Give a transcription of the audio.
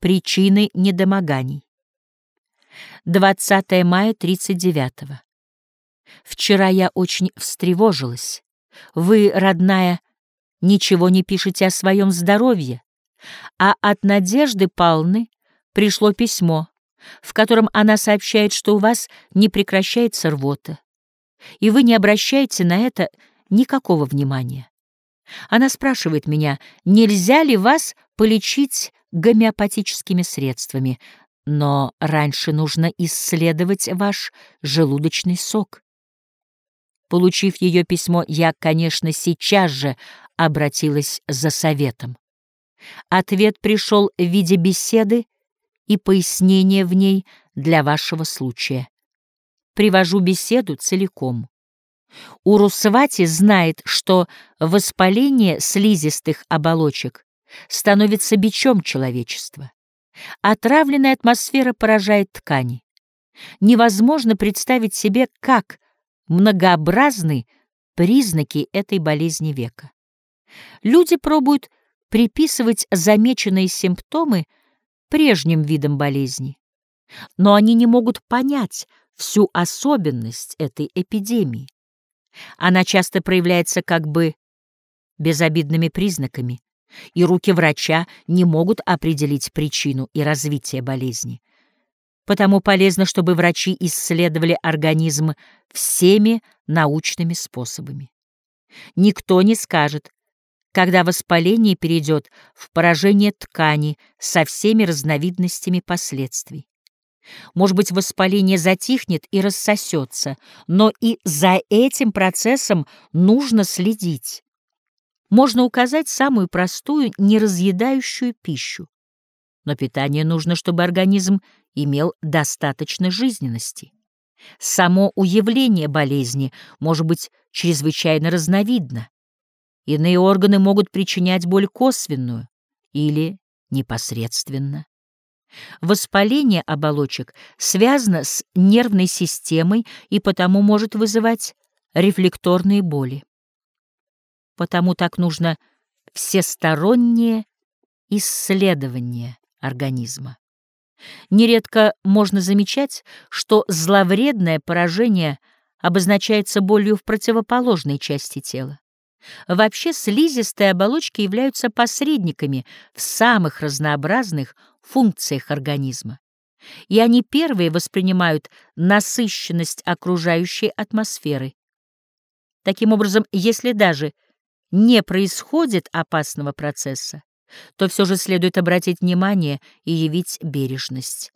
Причины недомоганий. 20 мая 39 -го. Вчера я очень встревожилась. Вы, родная, ничего не пишете о своем здоровье, а от Надежды Павловны пришло письмо, в котором она сообщает, что у вас не прекращается рвота, и вы не обращаете на это никакого внимания. Она спрашивает меня, нельзя ли вас полечить гомеопатическими средствами, но раньше нужно исследовать ваш желудочный сок. Получив ее письмо, я, конечно, сейчас же обратилась за советом. Ответ пришел в виде беседы и пояснения в ней для вашего случая. Привожу беседу целиком. Урусвати знает, что воспаление слизистых оболочек становится бичом человечества. Отравленная атмосфера поражает ткани. Невозможно представить себе, как многообразны признаки этой болезни века. Люди пробуют приписывать замеченные симптомы прежним видам болезни, но они не могут понять всю особенность этой эпидемии. Она часто проявляется как бы безобидными признаками, и руки врача не могут определить причину и развитие болезни. Потому полезно, чтобы врачи исследовали организм всеми научными способами. Никто не скажет, когда воспаление перейдет в поражение ткани со всеми разновидностями последствий. Может быть, воспаление затихнет и рассосется, но и за этим процессом нужно следить. Можно указать самую простую, неразъедающую пищу. Но питание нужно, чтобы организм имел достаточно жизненности. Само уявление болезни может быть чрезвычайно разновидно. Иные органы могут причинять боль косвенную или непосредственно. Воспаление оболочек связано с нервной системой и потому может вызывать рефлекторные боли. Потому так нужно всестороннее исследование организма. Нередко можно замечать, что зловредное поражение обозначается болью в противоположной части тела. Вообще слизистые оболочки являются посредниками в самых разнообразных функциях организма. И они первые воспринимают насыщенность окружающей атмосферы. Таким образом, если даже не происходит опасного процесса, то все же следует обратить внимание и явить бережность.